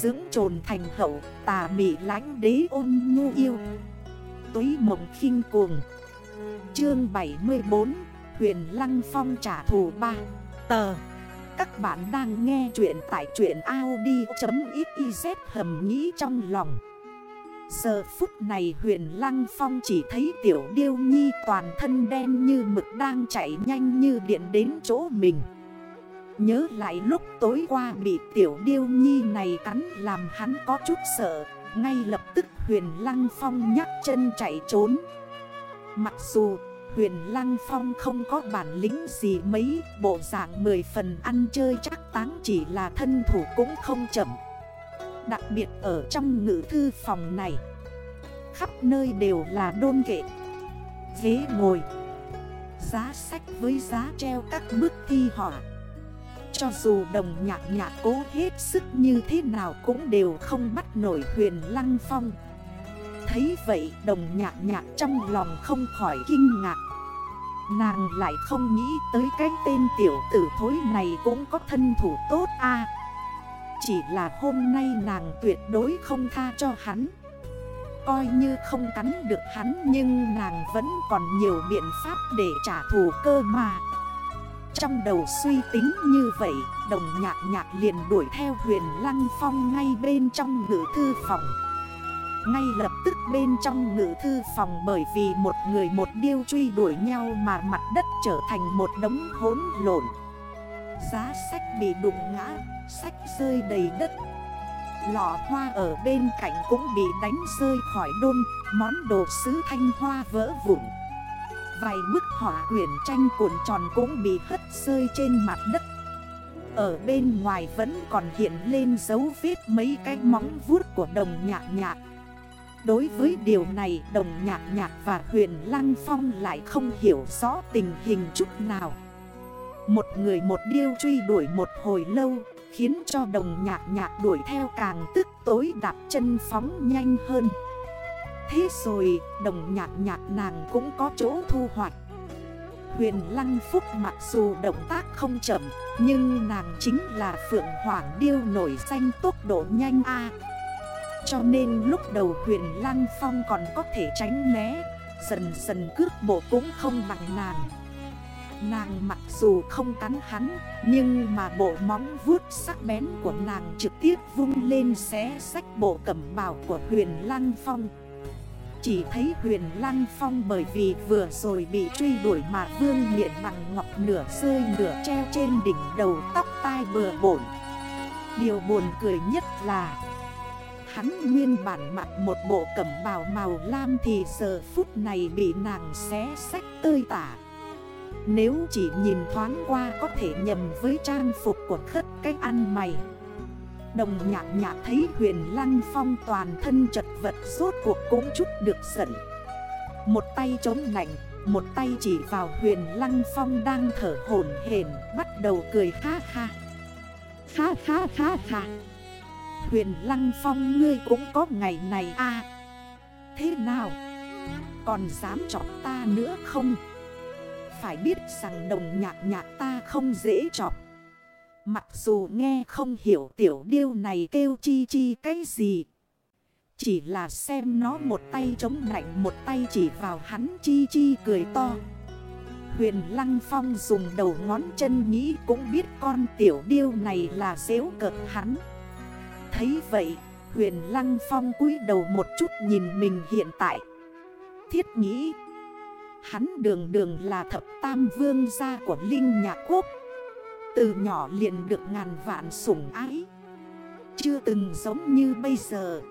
Dưỡng trồn thành hậu, tà mị lánh đế ôn nhu yêu. Túy mộng khinh cuồng. Chương 74 Huyền Lăng Phong trả thù 3 Tờ. Các bạn đang nghe chuyện tại chuyện Audi.xyz hầm nghĩ trong lòng. Giờ phút này huyền Lăng Phong chỉ thấy tiểu điêu nhi toàn thân đen như mực đang chạy nhanh như điện đến chỗ mình. Nhớ lại lúc tối qua bị tiểu điêu nhi này cắn làm hắn có chút sợ. Ngay lập tức huyền Lăng Phong nhắc chân chạy trốn. Mặc dù huyền Lăng Phong không có bản lĩnh gì mấy, Bộ dạng 10 phần ăn chơi chắc táng chỉ là thân thủ cũng không chậm. Đặc biệt ở trong ngữ thư phòng này, Khắp nơi đều là đôn kệ, Ghế ngồi, Giá sách với giá treo các bức thi họa. Cho dù đồng nhạc nhạc cố hết sức như thế nào cũng đều không bắt nổi huyền lăng phong. Thấy vậy, đồng nhạc nhạc trong lòng không khỏi kinh ngạc. Nàng lại không nghĩ tới cái tên tiểu tử thối này cũng có thân thủ tốt a. Chỉ là hôm nay nàng tuyệt đối không tha cho hắn. Coi như không cắn được hắn nhưng nàng vẫn còn nhiều biện pháp để trả thù cơ mà. Trong đầu suy tính như vậy Đồng nhạc nhạc liền đuổi theo huyền lăng phong ngay bên trong ngữ thư phòng. Ngay lập tức bên trong ngữ thư phòng bởi vì một người một điêu truy đuổi nhau mà mặt đất trở thành một đống hỗn lộn. Giá sách bị đụng ngã, sách rơi đầy đất. Lọ hoa ở bên cạnh cũng bị đánh rơi khỏi đôn Món đồ sứ thanh hoa vỡ vụn. Vài bức họa quyển tranh cuộn tròn cũng bị hất rơi trên mặt đất. Ở bên ngoài vẫn còn hiện lên dấu vết mấy cái móng vuốt của đồng nhạc nhạc. Đối với điều này, đồng nhạc nhạc và huyền Lăng Phong lại không hiểu rõ tình hình chút nào. Một người một điêu truy đuổi một hồi lâu, Khiến cho đồng nhạc nhạc đuổi theo càng tức tối đạp chân phóng nhanh hơn. Thế rồi, đồng nhạc nhạc nàng cũng có chỗ thu hoạch. Huyền Lăng Phúc mặc dù động tác không chậm, Nhưng nàng chính là Phượng Hoàng Điêu nổi danh tốc độ nhanh A. Cho nên lúc đầu huyền Lăng Phong còn có thể tránh né, Dần dần cước bộ cũng không bằng nàng. Nàng mặc dù không cắn hắn, Nhưng mà bộ móng vuốt sắc bén của nàng trực tiếp vung lên xé sách bộ cẩm bào của huyền Lăng Phong. Chỉ thấy huyền Lăng Phong bởi vì vừa rồi bị truy đuổi mà vương miệng bằng ngọc nửa rơi nửa treo trên đỉnh đầu tóc tai bừa bổn Điều buồn cười nhất là, Hắn nguyên bản mặc một bộ cẩm bào màu lam thì giờ phút này bị nàng xé sách tơi tả. Nếu chỉ nhìn thoáng qua có thể nhầm với trang phục của khất cách ăn mày. Đồng nhạc nhạc thấy huyền lăng phong toàn thân chật vật suốt cuộc cũng chút được giận. Một tay chống nạnh, một tay chỉ vào huyền lăng phong đang thở hổn hển Bắt đầu cười ha ha. Ha ha ha ha. Huyền Lăng Phong ngươi cũng có ngày này à. Thế nào? Còn dám chọc ta nữa không? Phải biết rằng đồng nhạc nhạc ta không dễ chọc. Mặc dù nghe không hiểu tiểu điêu này kêu chi chi cái gì Chỉ là xem nó một tay chống nạnh một tay chỉ vào hắn chi chi cười to Huyền Lăng Phong dùng đầu ngón chân nghĩ cũng biết con tiểu điêu này là dễu cợt hắn Thấy vậy, huyền Lăng Phong cúi đầu một chút nhìn mình hiện tại. Thiết nghĩ, hắn đường đường là thập tam vương gia của Linh Nhạc Quốc. Từ nhỏ liền được ngàn vạn sủng ái. Chưa từng giống như bây giờ.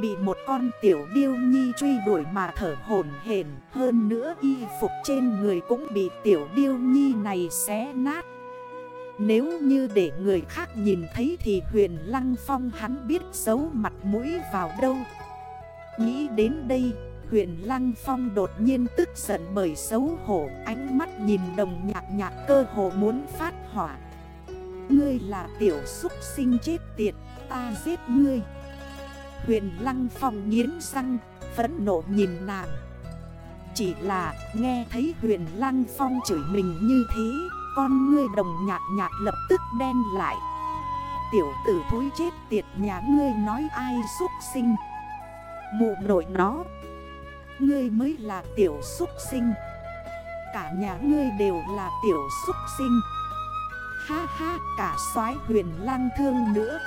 Bị một con tiểu điêu nhi truy đuổi mà thở hổn hển Hơn nữa y phục trên người cũng bị tiểu điêu nhi này xé nát nếu như để người khác nhìn thấy thì huyền lăng phong hắn biết giấu mặt mũi vào đâu Nghĩ đến đây, huyền lăng phong đột nhiên tức giận bởi xấu hổ Ánh mắt nhìn đồng nhạc nhạc cơ hồ muốn phát hỏa. Ngươi là tiểu xúc sinh chết tiệt, ta giết ngươi. Huyền lăng phong nghiến răng, phẫn nộ nhìn nàng. Chỉ là nghe thấy huyền lăng phong chửi mình như thế, con ngươi đồng nhạt nhạt lập tức đen lại. Tiểu tử thúi chết tiệt, nhà ngươi nói ai xúc sinh? Mụ nổi nó. Ngươi mới là tiểu xúc sinh. Cả nhà ngươi đều là tiểu xúc sinh. Ha ha, cả soái huyền lăng thương nữa.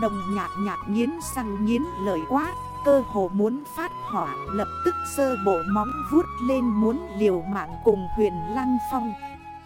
Đồng nhạc nhạc nghiến răng nghiến lời quá, Cơ hồ muốn phát hỏa, Lập tức sơ bộ móng vuốt lên muốn liều mạng cùng huyền lăng phong.